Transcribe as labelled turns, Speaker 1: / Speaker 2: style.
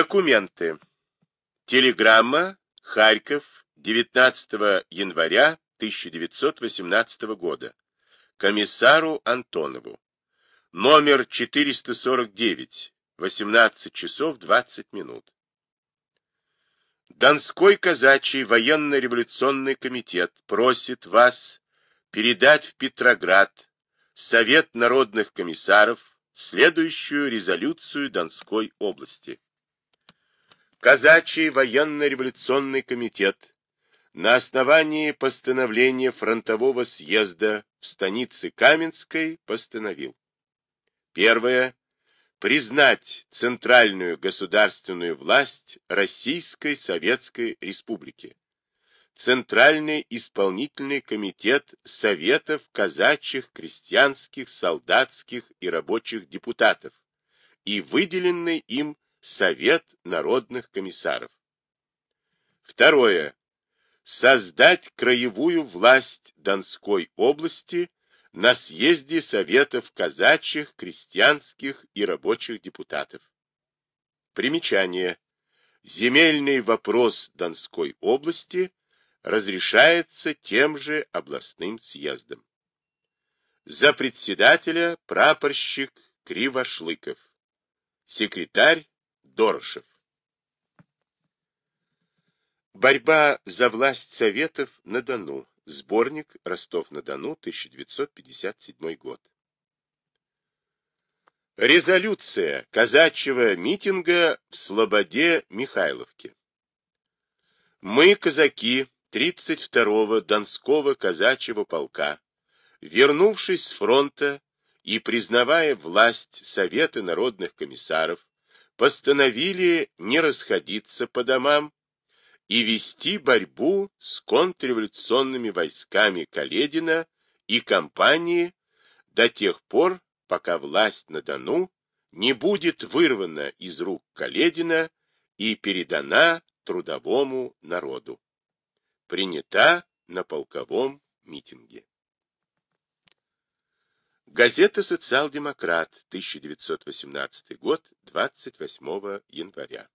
Speaker 1: Документы. Телеграмма. Харьков. 19 января 1918 года. Комиссару Антонову. Номер 449. 18 часов 20 минут. Донской казачий военно-революционный комитет просит вас передать в Петроград Совет народных комиссаров следующую резолюцию Донской области. Казачий военно-революционный комитет на основании постановления фронтового съезда в станице Каменской постановил. Первое. Признать центральную государственную власть Российской Советской Республики. Центральный исполнительный комитет Советов казачьих, крестьянских, солдатских и рабочих депутатов и выделенный им Совет народных комиссаров. Второе. Создать краевую власть Донской области на съезде Советов казачьих, крестьянских и рабочих депутатов. Примечание. Земельный вопрос Донской области разрешается тем же областным съездом. За председателя прапорщик Кривошлыков. Секретарь Дорошев. Борьба за власть Советов на Дону. Сборник Ростов-на-Дону, 1957 год. Резолюция казачьего митинга в Слободе Михайловке. Мы, казаки 32-го Донского казачьего полка, вернувшись с фронта и признавая власть Совета народных комиссаров, постановили не расходиться по домам и вести борьбу с контрреволюционными войсками Каледина и компании до тех пор, пока власть на Дону не будет вырвана из рук Каледина и передана трудовому народу. Принята на полковом митинге. Газета «Социал-демократ», 1918 год, 28 января.